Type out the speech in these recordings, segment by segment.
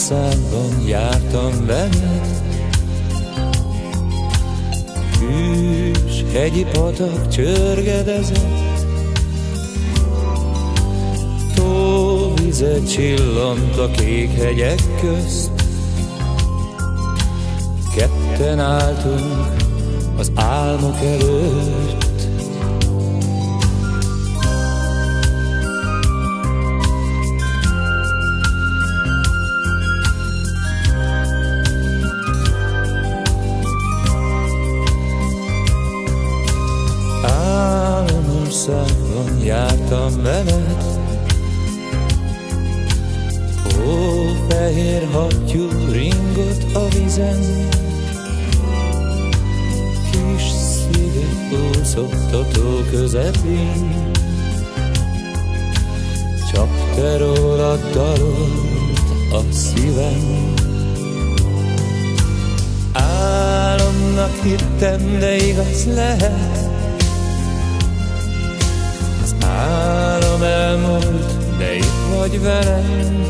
Álmországban jártam veled. Hűs hegyi patak csörgedezett. Tóvizet csillant a kék hegyek közt. Ketten álltunk az álmok előtt Álmországban jártam veled. Ó, fehér hattyú ringott a vizen Kis sziget úszott a tó közepén. Csak te rólad dalolt a szívem. Álomnak hittem, de igaz lehet Álom elmúlt, de itt vagy velem.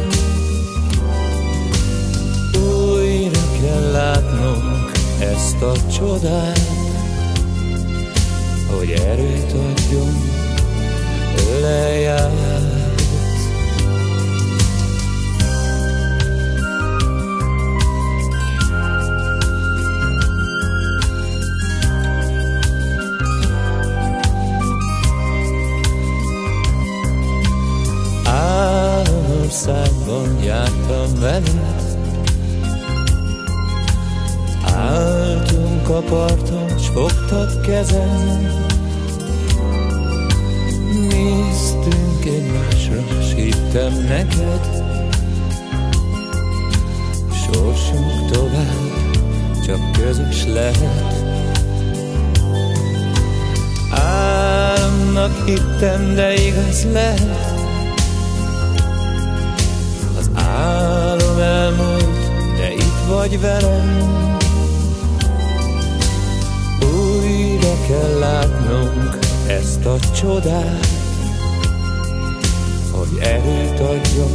Újra kell látnunk ezt a csodát Hogy erőt adjon, öleljárt országban jártam veled. Álltunk a parton, s fogtad kezem Néztünk egymásra, s hittem neked. Sorsunk tovább, csak közös lehet. Álomnak hittem, de igaz lehet vagy velem. Újra kell látnunk ezt a csodát, hogy erőt adjon,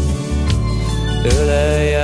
ölej